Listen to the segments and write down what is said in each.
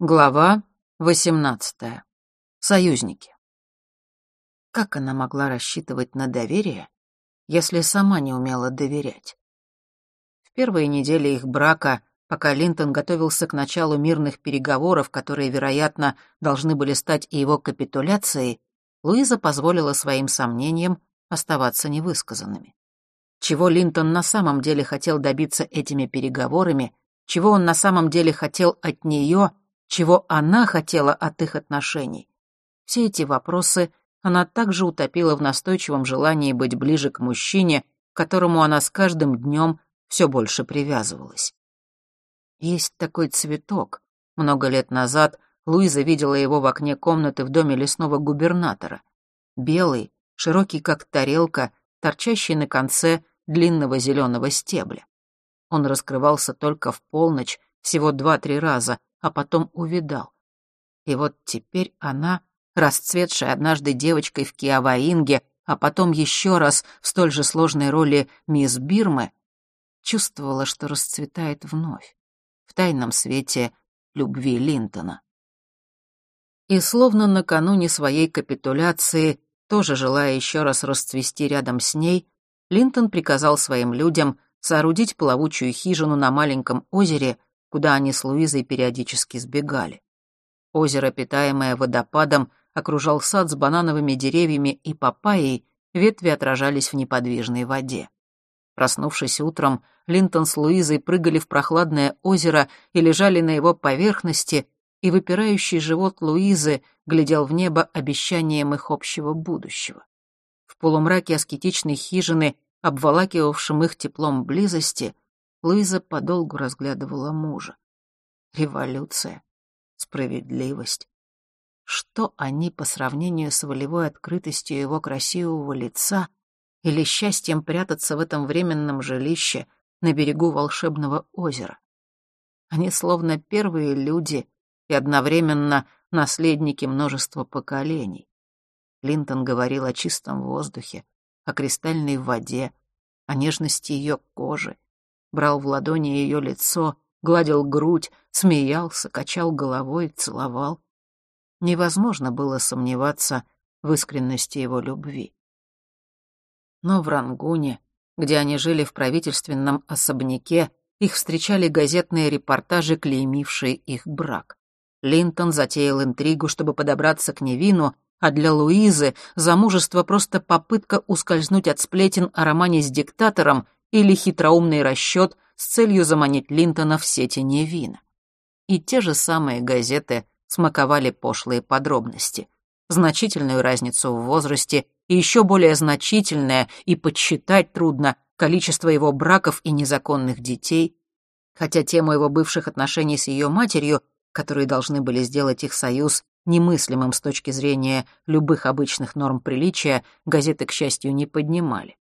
Глава 18. Союзники. Как она могла рассчитывать на доверие, если сама не умела доверять? В первые недели их брака, пока Линтон готовился к началу мирных переговоров, которые, вероятно, должны были стать и его капитуляцией, Луиза позволила своим сомнениям оставаться невысказанными. Чего Линтон на самом деле хотел добиться этими переговорами, чего он на самом деле хотел от нее — чего она хотела от их отношений. Все эти вопросы она также утопила в настойчивом желании быть ближе к мужчине, к которому она с каждым днем все больше привязывалась. Есть такой цветок. Много лет назад Луиза видела его в окне комнаты в доме лесного губернатора. Белый, широкий как тарелка, торчащий на конце длинного зеленого стебля. Он раскрывался только в полночь, всего два-три раза, а потом увидал. И вот теперь она, расцветшая однажды девочкой в Киаваинге, а потом еще раз в столь же сложной роли мисс Бирмы, чувствовала, что расцветает вновь, в тайном свете любви Линтона. И словно накануне своей капитуляции, тоже желая еще раз расцвести рядом с ней, Линтон приказал своим людям соорудить плавучую хижину на маленьком озере куда они с Луизой периодически сбегали. Озеро, питаемое водопадом, окружал сад с банановыми деревьями и папайей, ветви отражались в неподвижной воде. Проснувшись утром, Линтон с Луизой прыгали в прохладное озеро и лежали на его поверхности, и выпирающий живот Луизы глядел в небо обещанием их общего будущего. В полумраке аскетичной хижины, обволакивавшем их теплом близости, Луиза подолгу разглядывала мужа. Революция, справедливость. Что они по сравнению с волевой открытостью его красивого лица или счастьем прятаться в этом временном жилище на берегу волшебного озера? Они словно первые люди и одновременно наследники множества поколений. Линтон говорил о чистом воздухе, о кристальной воде, о нежности ее кожи, брал в ладони ее лицо, гладил грудь, смеялся, качал головой, целовал. Невозможно было сомневаться в искренности его любви. Но в Рангуне, где они жили в правительственном особняке, их встречали газетные репортажи, клеймившие их брак. Линтон затеял интригу, чтобы подобраться к Невину, а для Луизы замужество просто попытка ускользнуть от сплетен о романе с диктатором или хитроумный расчет с целью заманить Линтона в сети Невина. И те же самые газеты смаковали пошлые подробности. Значительную разницу в возрасте и еще более значительное и подсчитать трудно количество его браков и незаконных детей, хотя тему его бывших отношений с ее матерью, которые должны были сделать их союз немыслимым с точки зрения любых обычных норм приличия, газеты, к счастью, не поднимали.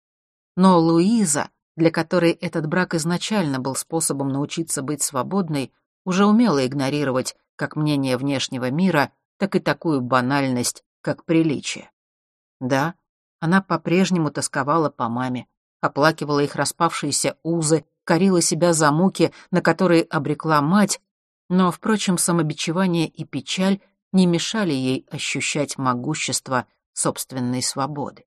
Но Луиза для которой этот брак изначально был способом научиться быть свободной, уже умела игнорировать как мнение внешнего мира, так и такую банальность, как приличие. Да, она по-прежнему тосковала по маме, оплакивала их распавшиеся узы, корила себя за муки, на которые обрекла мать, но, впрочем, самобичевание и печаль не мешали ей ощущать могущество собственной свободы.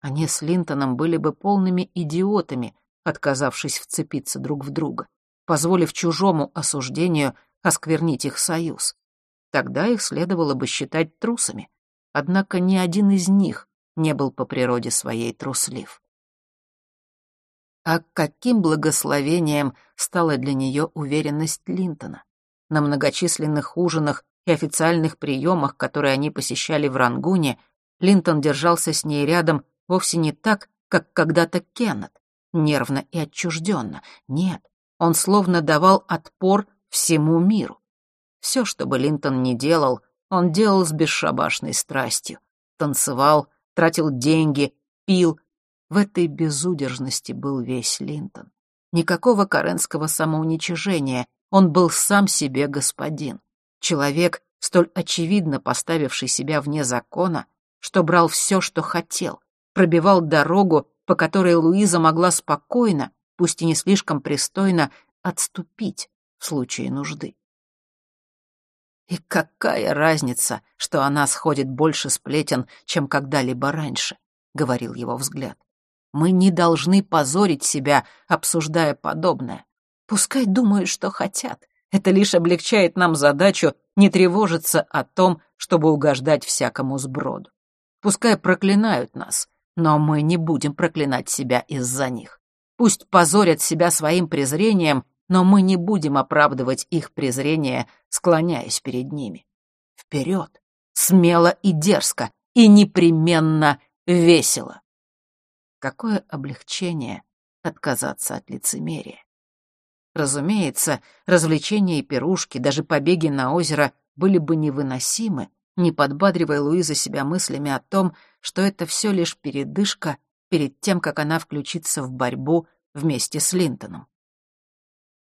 Они с Линтоном были бы полными идиотами, отказавшись вцепиться друг в друга, позволив чужому осуждению осквернить их союз. Тогда их следовало бы считать трусами, однако ни один из них не был по природе своей труслив. А каким благословением стала для нее уверенность Линтона? На многочисленных ужинах и официальных приемах, которые они посещали в Рангуне, Линтон держался с ней рядом вовсе не так, как когда-то Кеннет, нервно и отчужденно. Нет, он словно давал отпор всему миру. Все, что бы Линтон ни делал, он делал с бесшабашной страстью. Танцевал, тратил деньги, пил. В этой безудержности был весь Линтон. Никакого каренского самоуничижения, он был сам себе господин. Человек, столь очевидно поставивший себя вне закона, что брал все, что хотел, пробивал дорогу, по которой Луиза могла спокойно, пусть и не слишком пристойно, отступить в случае нужды. И какая разница, что она сходит больше сплетен, чем когда-либо раньше, — говорил его взгляд. Мы не должны позорить себя, обсуждая подобное. Пускай думают, что хотят. Это лишь облегчает нам задачу не тревожиться о том, чтобы угождать всякому сброду. Пускай проклинают нас, но мы не будем проклинать себя из-за них. Пусть позорят себя своим презрением, но мы не будем оправдывать их презрение, склоняясь перед ними. Вперед! Смело и дерзко, и непременно весело. Какое облегчение отказаться от лицемерия. Разумеется, развлечения и пирушки, даже побеги на озеро были бы невыносимы, не подбадривая Луиза себя мыслями о том, что это все лишь передышка перед тем, как она включится в борьбу вместе с Линтоном.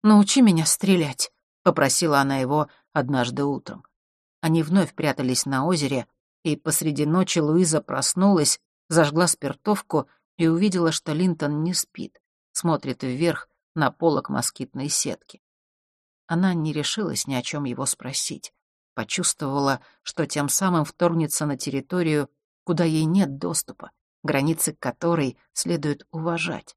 «Научи меня стрелять», — попросила она его однажды утром. Они вновь прятались на озере, и посреди ночи Луиза проснулась, зажгла спиртовку и увидела, что Линтон не спит, смотрит вверх на полок москитной сетки. Она не решилась ни о чем его спросить. Почувствовала, что тем самым вторгнется на территорию, куда ей нет доступа, границы которой следует уважать.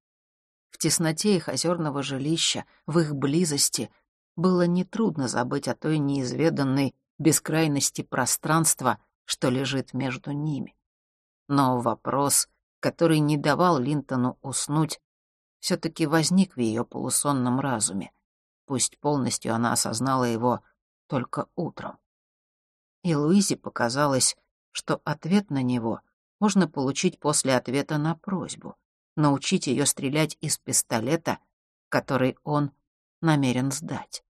В тесноте их озерного жилища, в их близости, было нетрудно забыть о той неизведанной бескрайности пространства, что лежит между ними. Но вопрос, который не давал Линтону уснуть, все-таки возник в ее полусонном разуме. Пусть полностью она осознала его только утром. И Луизе показалось, что ответ на него можно получить после ответа на просьбу научить ее стрелять из пистолета, который он намерен сдать.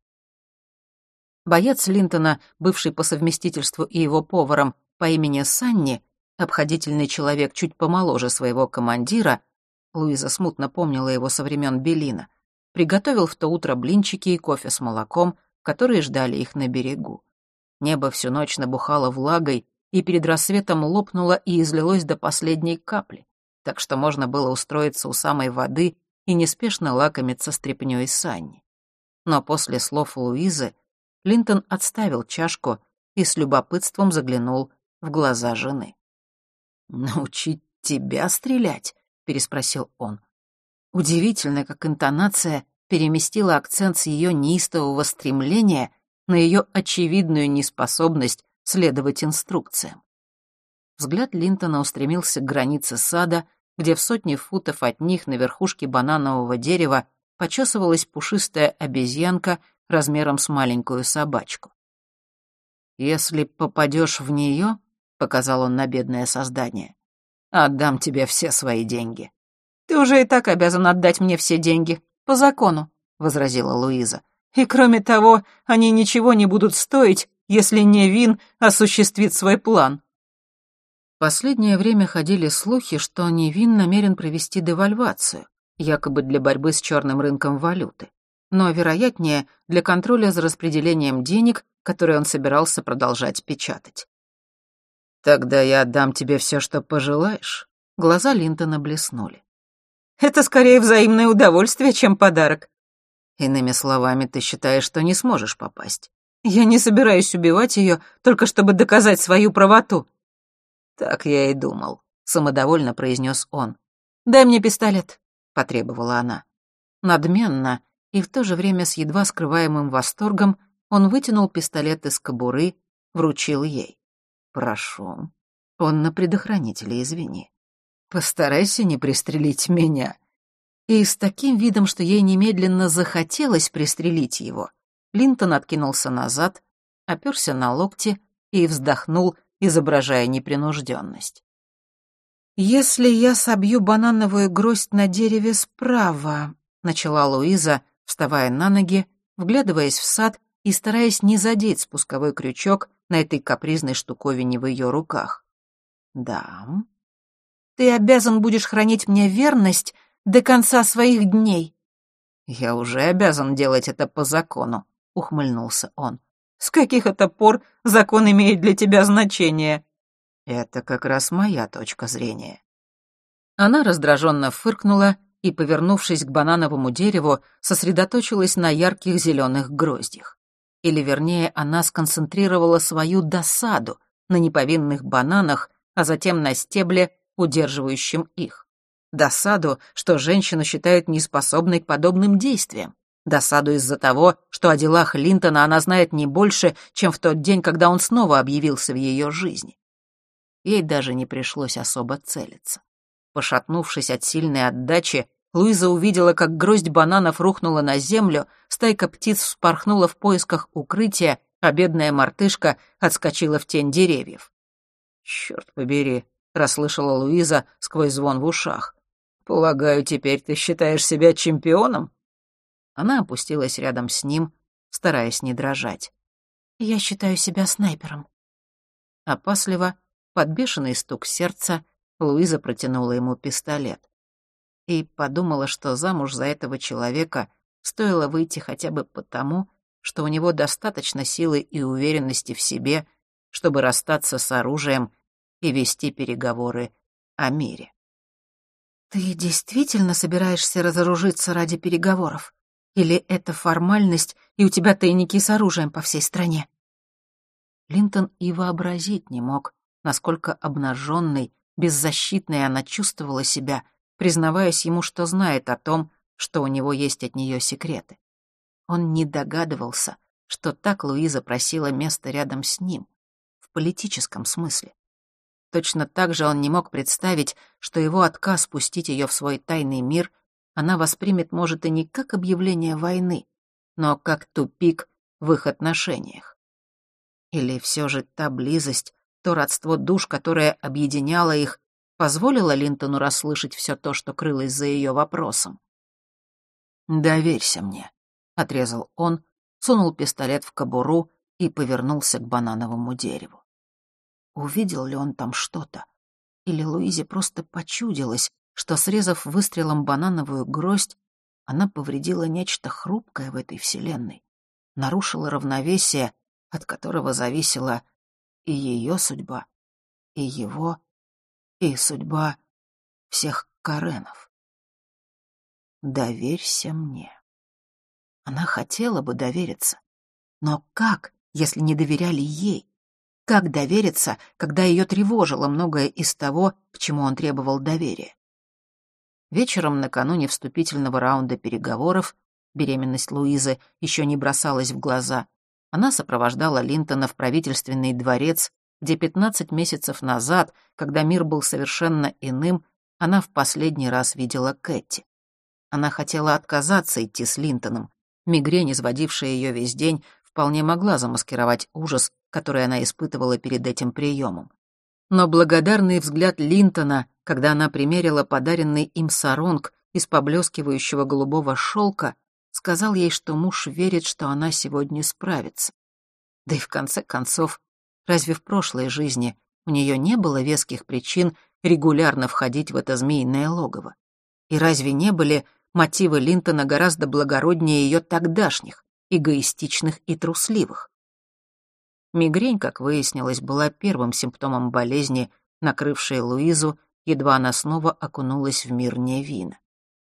Боец Линтона, бывший по совместительству и его поваром по имени Санни, обходительный человек чуть помоложе своего командира, Луиза смутно помнила его со времен Белина, приготовил в то утро блинчики и кофе с молоком, которые ждали их на берегу. Небо всю ночь набухало влагой, и перед рассветом лопнуло и излилось до последней капли так что можно было устроиться у самой воды и неспешно лакомиться стряпнёй Санни. Но после слов Луизы Линтон отставил чашку и с любопытством заглянул в глаза жены. «Научить тебя стрелять?» — переспросил он. Удивительно, как интонация переместила акцент с ее неистового стремления на ее очевидную неспособность следовать инструкциям. Взгляд Линтона устремился к границе сада, где в сотне футов от них на верхушке бананового дерева почесывалась пушистая обезьянка размером с маленькую собачку. «Если попадешь в нее, — показал он на бедное создание, — отдам тебе все свои деньги». «Ты уже и так обязан отдать мне все деньги, по закону», — возразила Луиза. «И кроме того, они ничего не будут стоить, если не Вин осуществит свой план». Последнее время ходили слухи, что Невин намерен провести девальвацию, якобы для борьбы с черным рынком валюты, но, вероятнее, для контроля за распределением денег, которые он собирался продолжать печатать. «Тогда я отдам тебе все, что пожелаешь». Глаза Линтона блеснули. «Это скорее взаимное удовольствие, чем подарок». «Иными словами, ты считаешь, что не сможешь попасть?» «Я не собираюсь убивать ее, только чтобы доказать свою правоту», «Так я и думал», — самодовольно произнес он. «Дай мне пистолет», — потребовала она. Надменно и в то же время с едва скрываемым восторгом он вытянул пистолет из кобуры, вручил ей. «Прошу». Он на предохранителе, извини. «Постарайся не пристрелить меня». И с таким видом, что ей немедленно захотелось пристрелить его, Линтон откинулся назад, оперся на локти и вздохнул, изображая непринужденность. «Если я собью банановую гроздь на дереве справа», — начала Луиза, вставая на ноги, вглядываясь в сад и стараясь не задеть спусковой крючок на этой капризной штуковине в ее руках. «Да». «Ты обязан будешь хранить мне верность до конца своих дней». «Я уже обязан делать это по закону», — ухмыльнулся он. С каких это пор закон имеет для тебя значение?» «Это как раз моя точка зрения». Она раздраженно фыркнула и, повернувшись к банановому дереву, сосредоточилась на ярких зеленых гроздях. или, вернее, она сконцентрировала свою досаду на неповинных бананах, а затем на стебле, удерживающем их. Досаду, что женщину считают неспособной к подобным действиям. Досаду из-за того, что о делах Линтона она знает не больше, чем в тот день, когда он снова объявился в ее жизни. Ей даже не пришлось особо целиться. Пошатнувшись от сильной отдачи, Луиза увидела, как гроздь бананов рухнула на землю, стайка птиц вспорхнула в поисках укрытия, а бедная мартышка отскочила в тень деревьев. «Черт побери», — расслышала Луиза сквозь звон в ушах. «Полагаю, теперь ты считаешь себя чемпионом?» Она опустилась рядом с ним, стараясь не дрожать. «Я считаю себя снайпером». Опасливо, под бешеный стук сердца, Луиза протянула ему пистолет. И подумала, что замуж за этого человека стоило выйти хотя бы потому, что у него достаточно силы и уверенности в себе, чтобы расстаться с оружием и вести переговоры о мире. «Ты действительно собираешься разоружиться ради переговоров? Или это формальность, и у тебя тайники с оружием по всей стране?» Линтон и вообразить не мог, насколько обнаженной, беззащитной она чувствовала себя, признаваясь ему, что знает о том, что у него есть от нее секреты. Он не догадывался, что так Луиза просила место рядом с ним, в политическом смысле. Точно так же он не мог представить, что его отказ пустить ее в свой тайный мир она воспримет, может, и не как объявление войны, но как тупик в их отношениях. Или все же та близость, то родство душ, которое объединяло их, позволило Линтону расслышать все то, что крылось за ее вопросом. «Доверься мне», — отрезал он, сунул пистолет в кобуру и повернулся к банановому дереву. Увидел ли он там что-то? Или Луизе просто почудилось, что, срезав выстрелом банановую гроздь, она повредила нечто хрупкое в этой вселенной, нарушила равновесие, от которого зависела и ее судьба, и его, и судьба всех Каренов. Доверься мне. Она хотела бы довериться. Но как, если не доверяли ей? Как довериться, когда ее тревожило многое из того, к чему он требовал доверия? Вечером накануне вступительного раунда переговоров беременность Луизы еще не бросалась в глаза. Она сопровождала Линтона в правительственный дворец, где 15 месяцев назад, когда мир был совершенно иным, она в последний раз видела Кэти. Она хотела отказаться идти с Линтоном. Мигрень, изводившая ее весь день, вполне могла замаскировать ужас, который она испытывала перед этим приемом. Но благодарный взгляд Линтона, когда она примерила подаренный им саронг из поблескивающего голубого шелка, сказал ей, что муж верит, что она сегодня справится. Да и в конце концов, разве в прошлой жизни у нее не было веских причин регулярно входить в это змеиное логово? И разве не были мотивы Линтона гораздо благороднее ее тогдашних? эгоистичных и трусливых. Мигрень, как выяснилось, была первым симптомом болезни, накрывшей Луизу, едва она снова окунулась в мир Невина.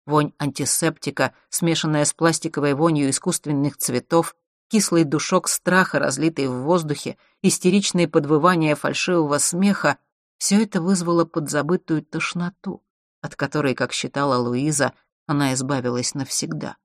Вонь антисептика, смешанная с пластиковой вонью искусственных цветов, кислый душок страха, разлитый в воздухе, истеричные подвывания фальшивого смеха — все это вызвало подзабытую тошноту, от которой, как считала Луиза, она избавилась навсегда.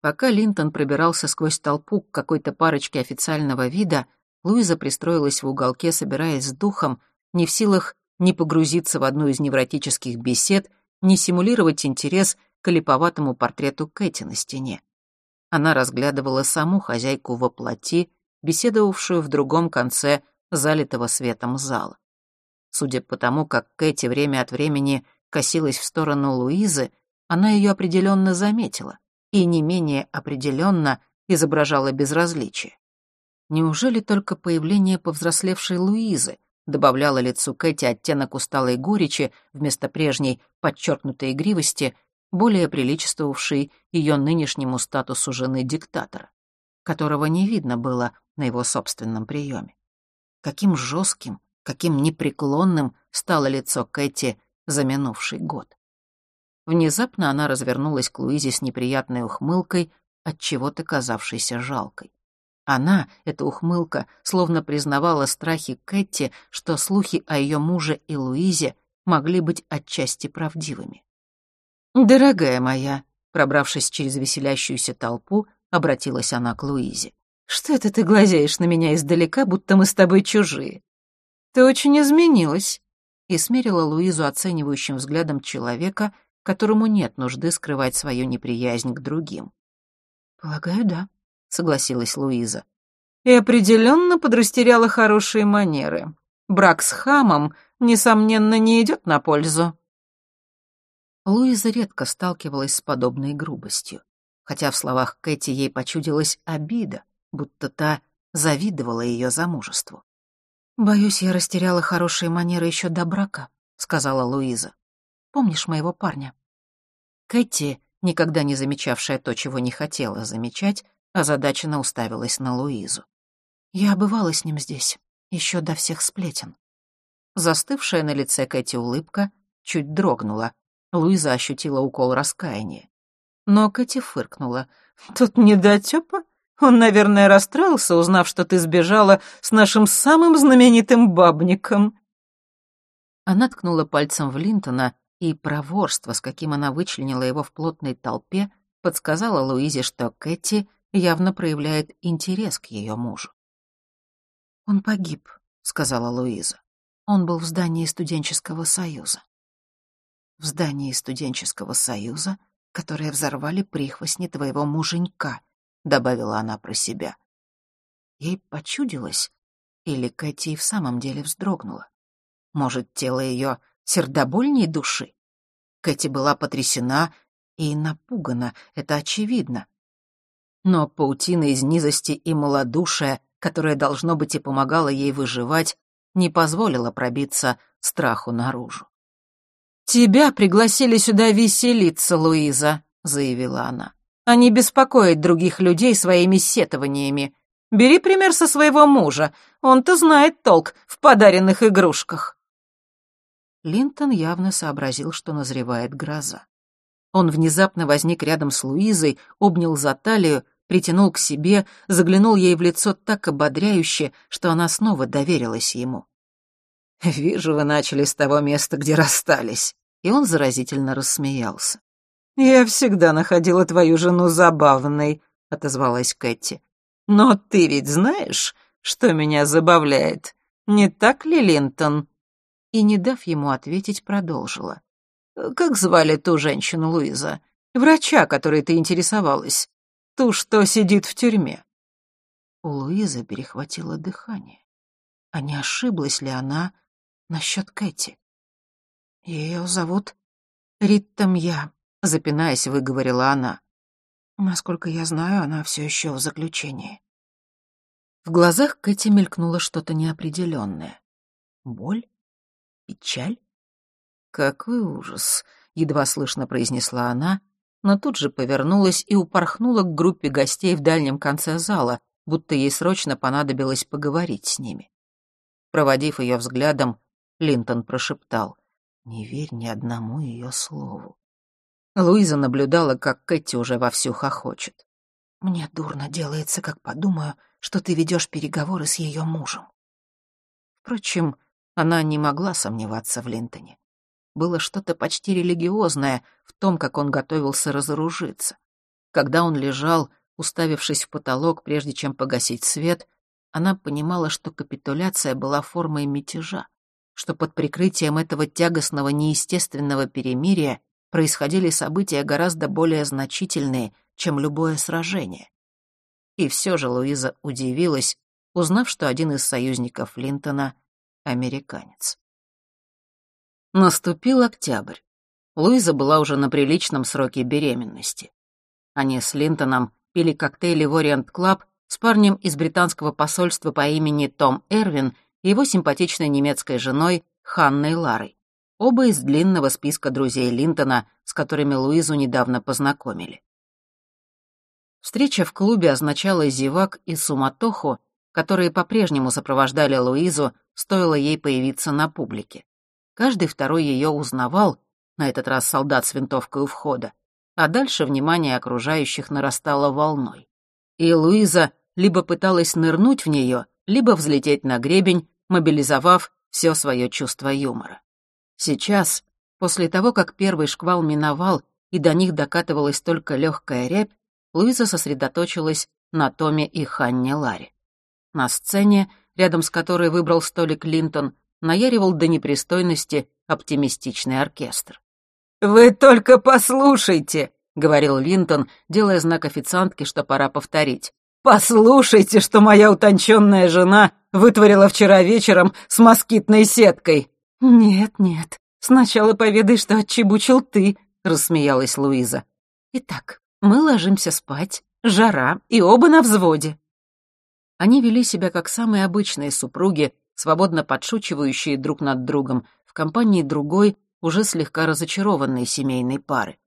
Пока Линтон пробирался сквозь толпу к какой-то парочке официального вида, Луиза пристроилась в уголке, собираясь с духом, не в силах ни погрузиться в одну из невротических бесед, ни симулировать интерес к липоватому портрету Кэти на стене. Она разглядывала саму хозяйку во плоти, беседовавшую в другом конце залитого светом зала. Судя по тому, как Кэти время от времени косилась в сторону Луизы, она ее определенно заметила и не менее определенно изображала безразличие. Неужели только появление повзрослевшей Луизы добавляло лицу Кэти оттенок усталой горечи вместо прежней подчеркнутой игривости, более приличествовавшей ее нынешнему статусу жены диктатора, которого не видно было на его собственном приеме. Каким жестким, каким непреклонным стало лицо Кэти за минувший год. Внезапно она развернулась к Луизе с неприятной ухмылкой, от чего-то казавшейся жалкой. Она, эта ухмылка, словно признавала страхи Кэти, что слухи о ее муже и Луизе могли быть отчасти правдивыми. «Дорогая моя», пробравшись через веселящуюся толпу, обратилась она к Луизе. «Что это ты глазеешь на меня издалека, будто мы с тобой чужие? Ты очень изменилась», и смерила Луизу оценивающим взглядом человека, которому нет нужды скрывать свою неприязнь к другим. «Полагаю, да», — согласилась Луиза. «И определенно подрастеряла хорошие манеры. Брак с хамом, несомненно, не идет на пользу». Луиза редко сталкивалась с подобной грубостью, хотя в словах Кэти ей почудилась обида, будто та завидовала ее замужеству. «Боюсь, я растеряла хорошие манеры еще до брака», — сказала Луиза. «Помнишь моего парня?» Кэти, никогда не замечавшая то, чего не хотела замечать, озадаченно уставилась на Луизу. «Я бывала с ним здесь, еще до всех сплетен». Застывшая на лице Кэти улыбка чуть дрогнула. Луиза ощутила укол раскаяния. Но Кэти фыркнула. «Тут недотёпа? Он, наверное, расстроился, узнав, что ты сбежала с нашим самым знаменитым бабником». Она ткнула пальцем в Линтона, и проворство, с каким она вычленила его в плотной толпе, подсказала Луизе, что Кэти явно проявляет интерес к ее мужу. «Он погиб», — сказала Луиза. «Он был в здании студенческого союза». «В здании студенческого союза, которое взорвали прихвостни твоего муженька», — добавила она про себя. Ей почудилось, или Кэти в самом деле вздрогнула. Может, тело ее сердобольней души? Кэти была потрясена и напугана, это очевидно. Но паутина из низости и малодушия, которая, должно быть, и помогала ей выживать, не позволила пробиться страху наружу. «Тебя пригласили сюда веселиться, Луиза», — заявила она а не беспокоить других людей своими сетованиями. Бери пример со своего мужа, он-то знает толк в подаренных игрушках». Линтон явно сообразил, что назревает гроза. Он внезапно возник рядом с Луизой, обнял за талию, притянул к себе, заглянул ей в лицо так ободряюще, что она снова доверилась ему. «Вижу, вы начали с того места, где расстались», и он заразительно рассмеялся. «Я всегда находила твою жену забавной», — отозвалась Кэти. «Но ты ведь знаешь, что меня забавляет? Не так ли, Линтон?» И, не дав ему ответить, продолжила. «Как звали ту женщину, Луиза? Врача, которой ты интересовалась? Ту, что сидит в тюрьме?» У Луизы перехватило дыхание. А не ошиблась ли она насчет Кэти? «Ее зовут Рита Мья», запинаясь, выговорила она. Насколько я знаю, она все еще в заключении. В глазах Кэти мелькнуло что-то неопределенное. Боль? Печаль? Какой ужас! Едва слышно произнесла она, но тут же повернулась и упорхнула к группе гостей в дальнем конце зала, будто ей срочно понадобилось поговорить с ними. Проводив ее взглядом, Линтон прошептал «Не верь ни одному ее слову». Луиза наблюдала, как Кэти уже вовсю хохочет. «Мне дурно делается, как подумаю, что ты ведешь переговоры с ее мужем». Впрочем, она не могла сомневаться в Линтоне. Было что-то почти религиозное в том, как он готовился разоружиться. Когда он лежал, уставившись в потолок, прежде чем погасить свет, она понимала, что капитуляция была формой мятежа, что под прикрытием этого тягостного неестественного перемирия происходили события гораздо более значительные, чем любое сражение. И все же Луиза удивилась, узнав, что один из союзников Линтона — американец. Наступил октябрь. Луиза была уже на приличном сроке беременности. Они с Линтоном пили коктейли в Ориент Клаб с парнем из британского посольства по имени Том Эрвин и его симпатичной немецкой женой Ханной Ларой оба из длинного списка друзей Линтона, с которыми Луизу недавно познакомили. Встреча в клубе означала зевак и суматоху, которые по-прежнему сопровождали Луизу, стоило ей появиться на публике. Каждый второй ее узнавал, на этот раз солдат с винтовкой у входа, а дальше внимание окружающих нарастало волной. И Луиза либо пыталась нырнуть в нее, либо взлететь на гребень, мобилизовав все свое чувство юмора. Сейчас, после того, как первый шквал миновал и до них докатывалась только легкая рябь, Луиза сосредоточилась на Томе и Ханне Ларе. На сцене, рядом с которой выбрал столик Линтон, наяривал до непристойности оптимистичный оркестр. «Вы только послушайте!» — говорил Линтон, делая знак официантке, что пора повторить. «Послушайте, что моя утонченная жена вытворила вчера вечером с москитной сеткой!» «Нет, нет, сначала поведай, что отчебучил ты», — рассмеялась Луиза. «Итак, мы ложимся спать, жара, и оба на взводе». Они вели себя как самые обычные супруги, свободно подшучивающие друг над другом, в компании другой, уже слегка разочарованной семейной пары.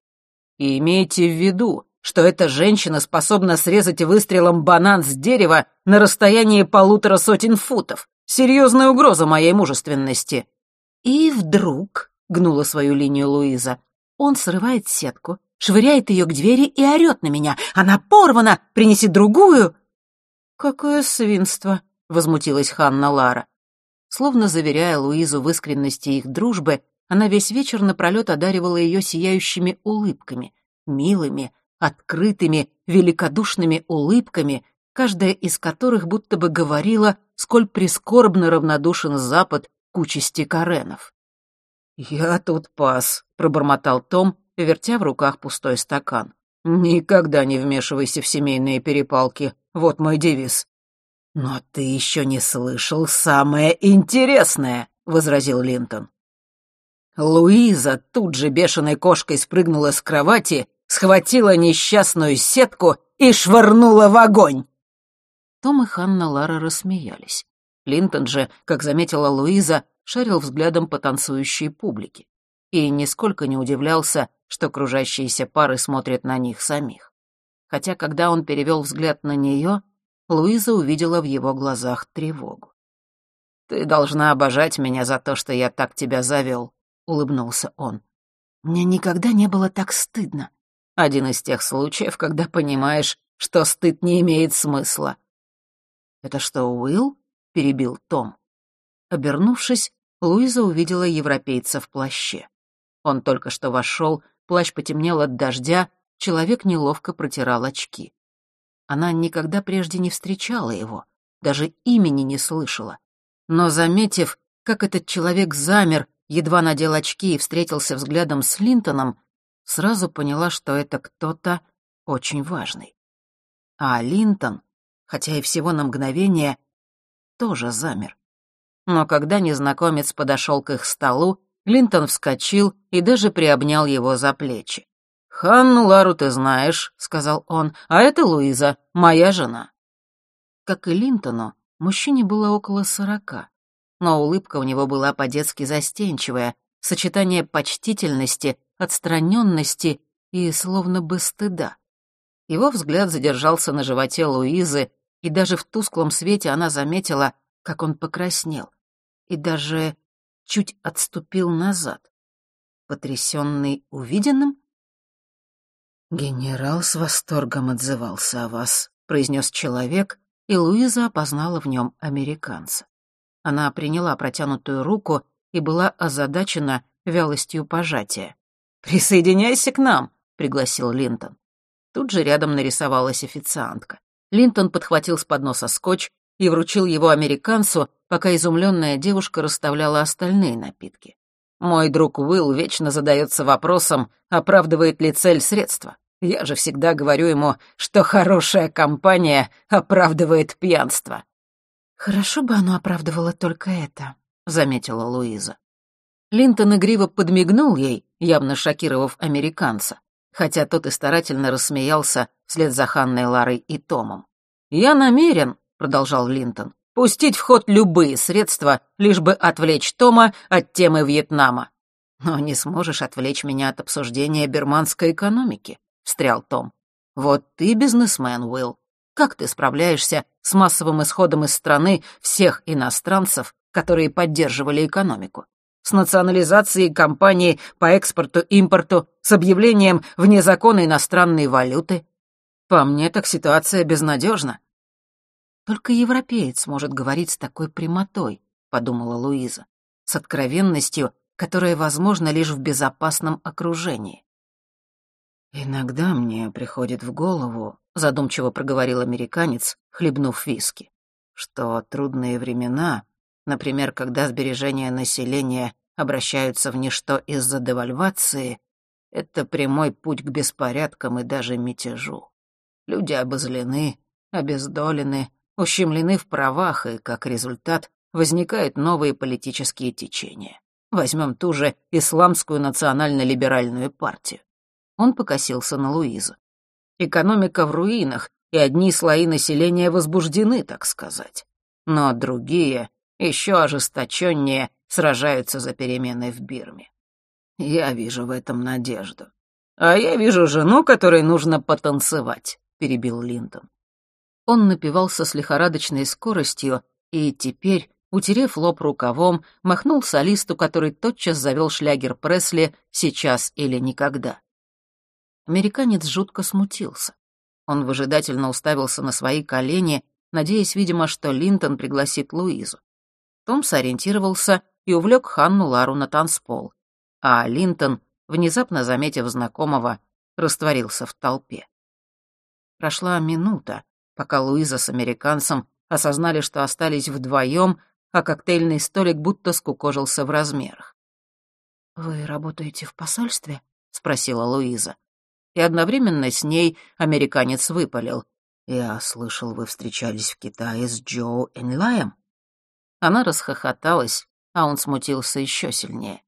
И имейте в виду, что эта женщина способна срезать выстрелом банан с дерева на расстоянии полутора сотен футов. Серьезная угроза моей мужественности. И вдруг, — гнула свою линию Луиза, — он срывает сетку, швыряет ее к двери и орет на меня. «Она порвана! Принеси другую!» «Какое свинство!» — возмутилась Ханна Лара. Словно заверяя Луизу в искренности их дружбы, она весь вечер напролет одаривала ее сияющими улыбками, милыми, открытыми, великодушными улыбками, каждая из которых будто бы говорила, сколь прискорбно равнодушен Запад к участи Каренов. «Я тут пас», — пробормотал Том, вертя в руках пустой стакан. «Никогда не вмешивайся в семейные перепалки. Вот мой девиз». «Но ты еще не слышал самое интересное», — возразил Линтон. Луиза тут же бешеной кошкой спрыгнула с кровати, схватила несчастную сетку и швырнула в огонь. Том и Ханна Лара рассмеялись. Линтон же, как заметила Луиза, шарил взглядом по танцующей публике и нисколько не удивлялся, что кружащиеся пары смотрят на них самих. Хотя, когда он перевел взгляд на нее, Луиза увидела в его глазах тревогу. «Ты должна обожать меня за то, что я так тебя завел», — улыбнулся он. «Мне никогда не было так стыдно». Один из тех случаев, когда понимаешь, что стыд не имеет смысла. «Это что, Уилл?» — перебил Том. Обернувшись, Луиза увидела европейца в плаще. Он только что вошел, плащ потемнел от дождя, человек неловко протирал очки. Она никогда прежде не встречала его, даже имени не слышала. Но, заметив, как этот человек замер, едва надел очки и встретился взглядом с Линтоном, сразу поняла, что это кто-то очень важный. А Линтон, хотя и всего на мгновение, тоже замер. Но когда незнакомец подошел к их столу, Линтон вскочил и даже приобнял его за плечи. «Ханну Лару ты знаешь», — сказал он, — «а это Луиза, моя жена». Как и Линтону, мужчине было около сорока, но улыбка у него была по-детски застенчивая, сочетание почтительности, отстраненности и словно бы стыда. Его взгляд задержался на животе Луизы, и даже в тусклом свете она заметила, как он покраснел, и даже чуть отступил назад. Потрясенный увиденным? «Генерал с восторгом отзывался о вас», — произнес человек, и Луиза опознала в нем американца. Она приняла протянутую руку и была озадачена вялостью пожатия. «Присоединяйся к нам», — пригласил Линтон. Тут же рядом нарисовалась официантка. Линтон подхватил с подноса скотч и вручил его американцу, пока изумленная девушка расставляла остальные напитки. Мой друг Уилл вечно задается вопросом, оправдывает ли цель средства. Я же всегда говорю ему, что хорошая компания оправдывает пьянство. «Хорошо бы оно оправдывало только это», — заметила Луиза. Линтон игриво подмигнул ей, явно шокировав американца, хотя тот и старательно рассмеялся вслед за Ханной Ларой и Томом. «Я намерен», — продолжал Линтон, пустить в ход любые средства, лишь бы отвлечь Тома от темы Вьетнама. Но не сможешь отвлечь меня от обсуждения берманской экономики, встрял Том. Вот ты бизнесмен, Уилл. Как ты справляешься с массовым исходом из страны всех иностранцев, которые поддерживали экономику? С национализацией компаний по экспорту-импорту, с объявлением вне закона иностранной валюты? По мне так ситуация безнадежна. Только европеец может говорить с такой прямотой, подумала Луиза, с откровенностью, которая возможна лишь в безопасном окружении. «Иногда мне приходит в голову», — задумчиво проговорил американец, хлебнув виски, «что трудные времена, например, когда сбережения населения обращаются в ничто из-за девальвации, это прямой путь к беспорядкам и даже мятежу. Люди обозлены, обездолены, ущемлены в правах, и, как результат, возникают новые политические течения. Возьмем ту же Исламскую национально-либеральную партию. Он покосился на Луизу. Экономика в руинах, и одни слои населения возбуждены, так сказать. Но другие, еще ожесточеннее, сражаются за перемены в Бирме. Я вижу в этом надежду. А я вижу жену, которой нужно потанцевать, перебил Линтон. Он напивался с лихорадочной скоростью и теперь, утерев лоб рукавом, махнул солисту, который тотчас завел шлягер Пресли «Сейчас или никогда». Американец жутко смутился. Он выжидательно уставился на свои колени, надеясь, видимо, что Линтон пригласит Луизу. Том сориентировался и увлек Ханну Лару на танцпол, а Линтон, внезапно заметив знакомого, растворился в толпе. Прошла минута, пока Луиза с американцем осознали, что остались вдвоем, а коктейльный столик будто скукожился в размерах. «Вы работаете в посольстве?» — спросила Луиза и одновременно с ней американец выпалил. «Я слышал, вы встречались в Китае с Джо Энлаем?» Она расхохоталась, а он смутился еще сильнее.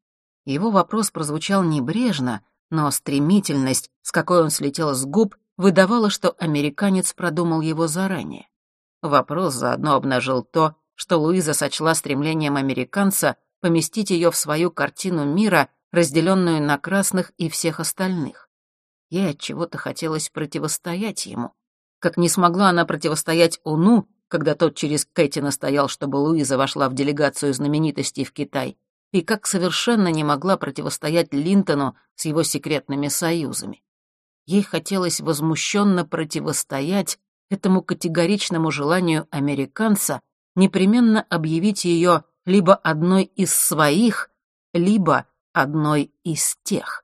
Его вопрос прозвучал небрежно, но стремительность, с какой он слетел с губ, выдавала, что американец продумал его заранее. Вопрос заодно обнажил то, что Луиза сочла стремлением американца поместить ее в свою картину мира, разделенную на красных и всех остальных. Ей от чего-то хотелось противостоять ему. Как не смогла она противостоять Уну, когда тот через Кэти настоял, чтобы Луиза вошла в делегацию знаменитостей в Китай, и как совершенно не могла противостоять Линтону с его секретными союзами. Ей хотелось возмущенно противостоять этому категоричному желанию американца непременно объявить ее либо одной из своих, либо одной из тех.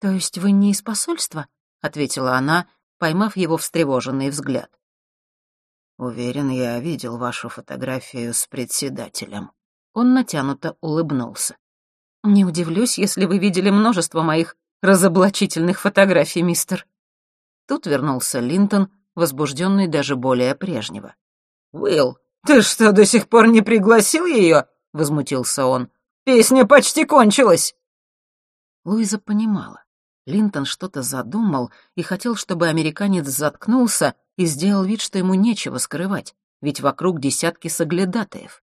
«То есть вы не из посольства?» — ответила она, поймав его встревоженный взгляд. «Уверен, я видел вашу фотографию с председателем». Он натянуто улыбнулся. «Не удивлюсь, если вы видели множество моих разоблачительных фотографий, мистер». Тут вернулся Линтон, возбужденный даже более прежнего. «Уилл, ты что, до сих пор не пригласил ее?» — возмутился он. «Песня почти кончилась!» Луиза понимала. Линтон что-то задумал и хотел, чтобы американец заткнулся и сделал вид, что ему нечего скрывать, ведь вокруг десятки соглядатаев.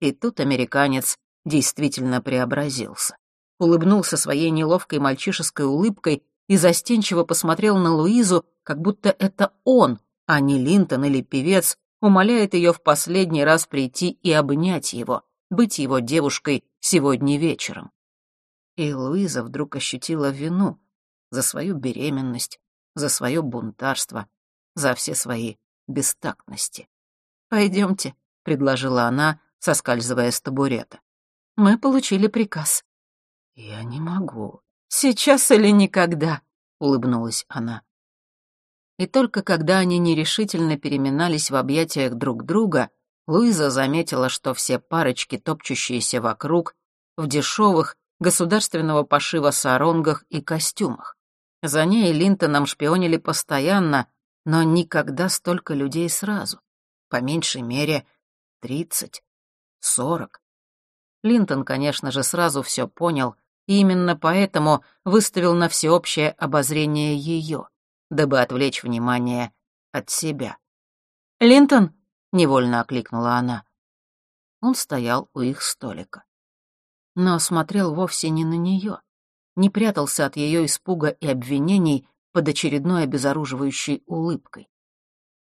И тут американец действительно преобразился. Улыбнулся своей неловкой мальчишеской улыбкой и застенчиво посмотрел на Луизу, как будто это он, а не Линтон или певец, умоляет ее в последний раз прийти и обнять его, быть его девушкой сегодня вечером. И Луиза вдруг ощутила вину за свою беременность, за свое бунтарство, за все свои бестактности. «Пойдемте», — предложила она, соскальзывая с табурета. «Мы получили приказ». «Я не могу». «Сейчас или никогда», — улыбнулась она. И только когда они нерешительно переминались в объятиях друг друга, Луиза заметила, что все парочки, топчущиеся вокруг, в дешевых, государственного пошива саронгах и костюмах. За ней Линтоном шпионили постоянно, но никогда столько людей сразу. По меньшей мере, тридцать, сорок. Линтон, конечно же, сразу все понял, и именно поэтому выставил на всеобщее обозрение ее, дабы отвлечь внимание от себя. «Линтон!» — невольно окликнула она. Он стоял у их столика но смотрел вовсе не на нее, не прятался от ее испуга и обвинений под очередной обезоруживающей улыбкой.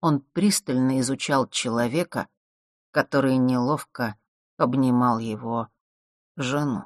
Он пристально изучал человека, который неловко обнимал его жену.